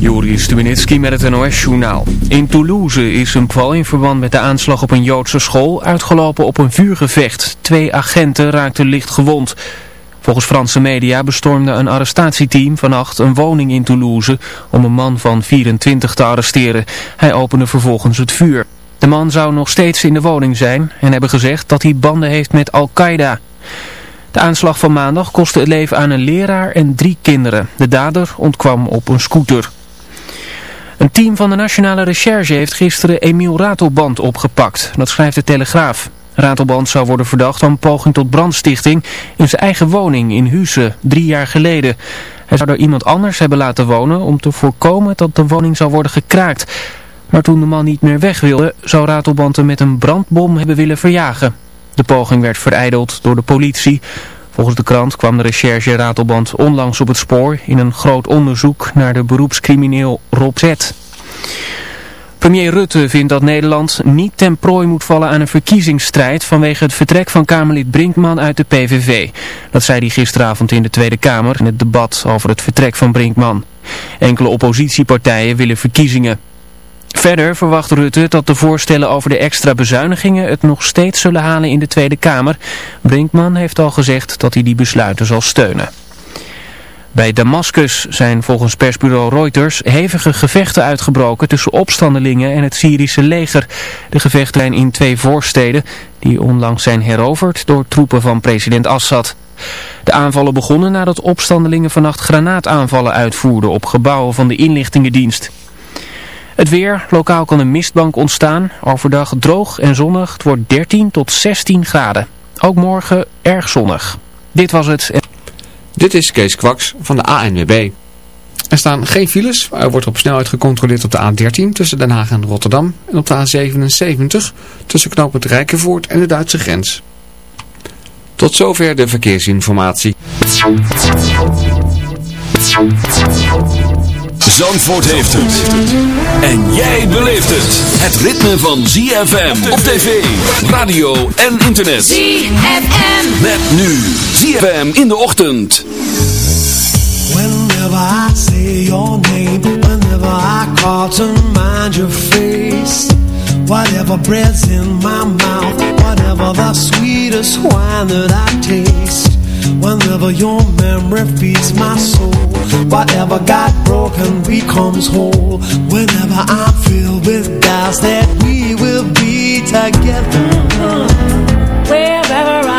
Joris Stubenitski met het NOS-journaal. In Toulouse is een val in verband met de aanslag op een Joodse school uitgelopen op een vuurgevecht. Twee agenten raakten licht gewond. Volgens Franse media bestormde een arrestatieteam vannacht een woning in Toulouse om een man van 24 te arresteren. Hij opende vervolgens het vuur. De man zou nog steeds in de woning zijn en hebben gezegd dat hij banden heeft met Al-Qaeda. De aanslag van maandag kostte het leven aan een leraar en drie kinderen. De dader ontkwam op een scooter. Een team van de Nationale Recherche heeft gisteren Emiel Ratelband opgepakt. Dat schrijft de Telegraaf. Ratelband zou worden verdacht van poging tot brandstichting in zijn eigen woning in Husse, drie jaar geleden. Hij zou er iemand anders hebben laten wonen om te voorkomen dat de woning zou worden gekraakt. Maar toen de man niet meer weg wilde, zou Ratelband hem met een brandbom hebben willen verjagen. De poging werd verijdeld door de politie. Volgens de krant kwam de recherche Ratelband onlangs op het spoor in een groot onderzoek naar de beroepscrimineel Rob Z. Premier Rutte vindt dat Nederland niet ten prooi moet vallen aan een verkiezingsstrijd vanwege het vertrek van Kamerlid Brinkman uit de PVV. Dat zei hij gisteravond in de Tweede Kamer in het debat over het vertrek van Brinkman. Enkele oppositiepartijen willen verkiezingen. Verder verwacht Rutte dat de voorstellen over de extra bezuinigingen het nog steeds zullen halen in de Tweede Kamer. Brinkman heeft al gezegd dat hij die besluiten zal steunen. Bij Damascus zijn volgens persbureau Reuters hevige gevechten uitgebroken tussen opstandelingen en het Syrische leger. De gevechten zijn in twee voorsteden die onlangs zijn heroverd door troepen van president Assad. De aanvallen begonnen nadat opstandelingen vannacht granaataanvallen uitvoerden op gebouwen van de inlichtingendienst. Het weer, lokaal kan een mistbank ontstaan. Overdag droog en zonnig. Het wordt 13 tot 16 graden. Ook morgen erg zonnig. Dit was het. Dit is Kees Kwaks van de ANWB. Er staan geen files. Er wordt op snelheid gecontroleerd op de A13 tussen Den Haag en Rotterdam. En op de A77 tussen knooppunt Rijkenvoort en de Duitse grens. Tot zover de verkeersinformatie. Zandvoort heeft het. En jij beleeft het. Het ritme van ZFM op tv, radio en internet. ZFM. Met nu ZFM in de ochtend. Whenever I say your name, whenever I call to mind your face. Whatever bread's in my mouth, whatever the sweetest wine that I taste. Whenever your memory feeds my soul Whatever got broken becomes whole. Whenever I'm filled with doubts that we will be together. Wherever I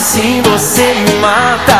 assim você me mata.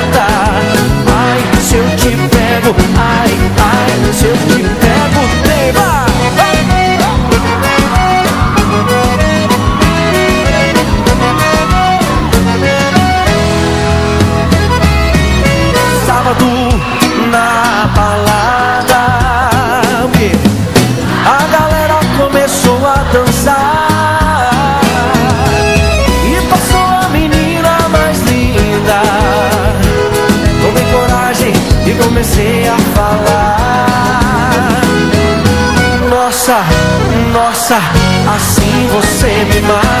my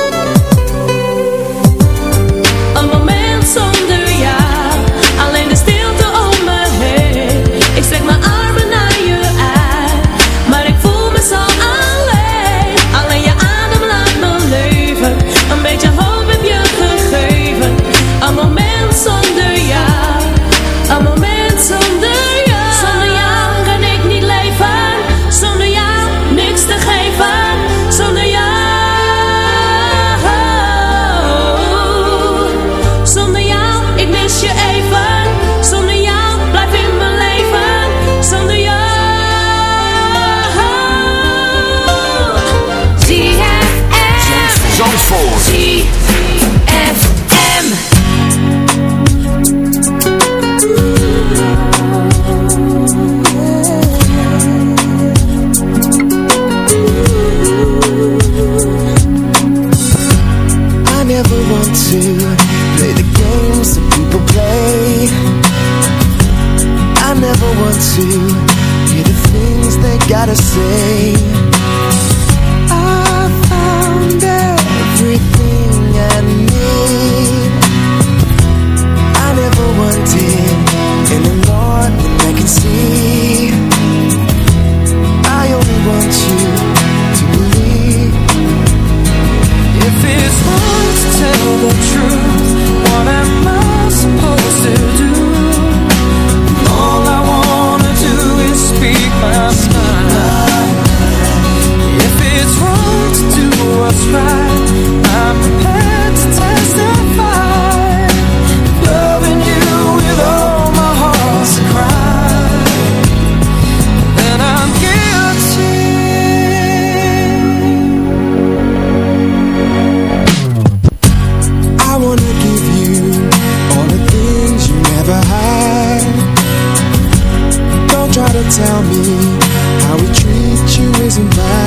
tonight.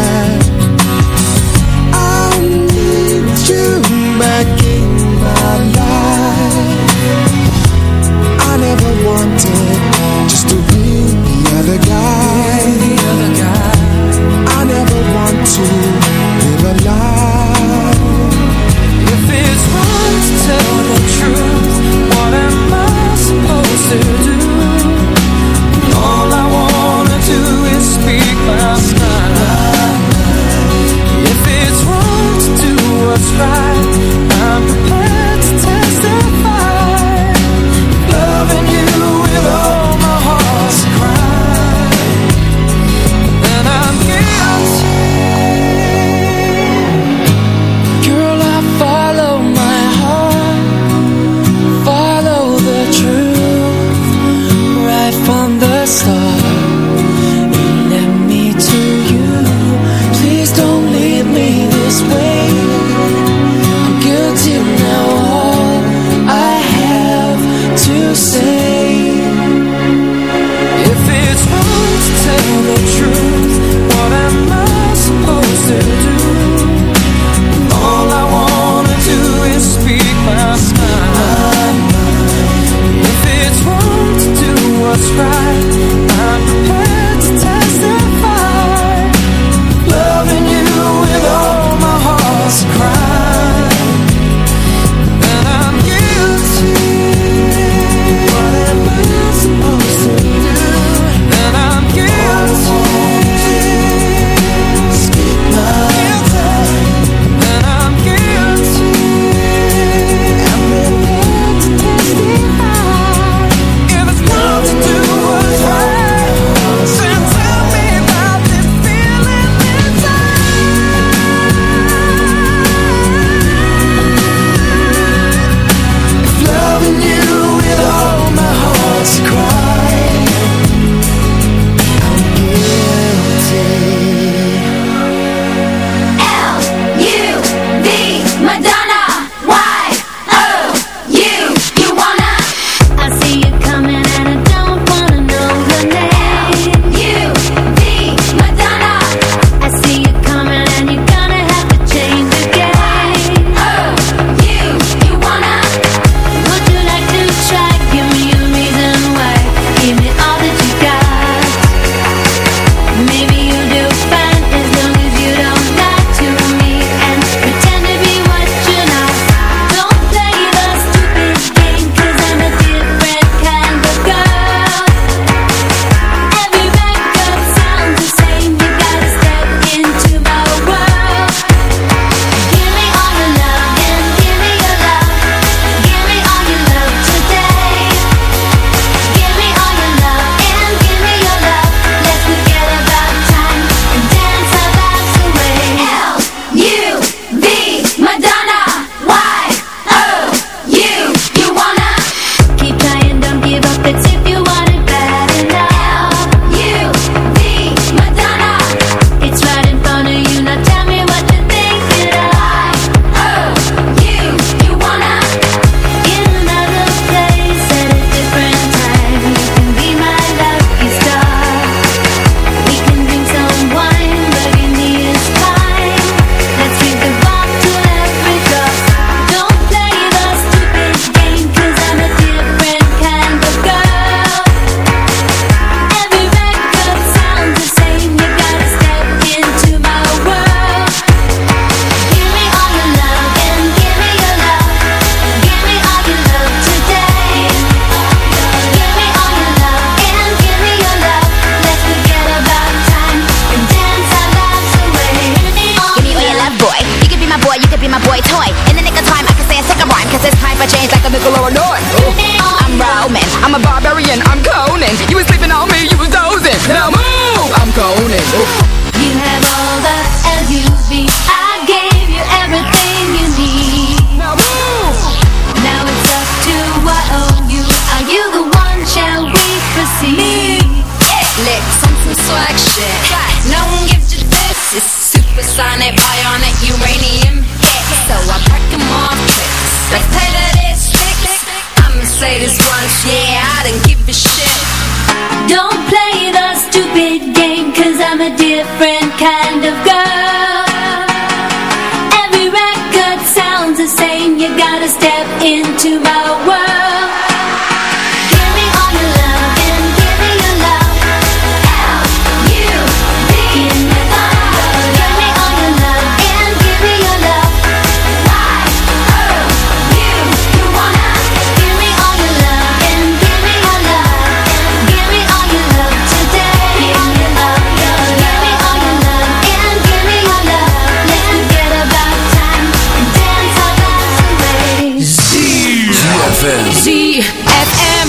ZFM. ZFM.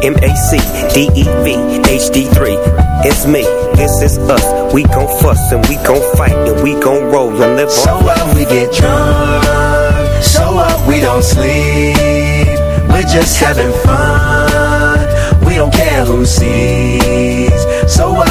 MAC, DEV, HD3. It's me, this is us. We gon' fuss and we gon' fight and we gon' roll and live So on. what we get drunk, so what we don't sleep. We're just having fun, we don't care who sees. So what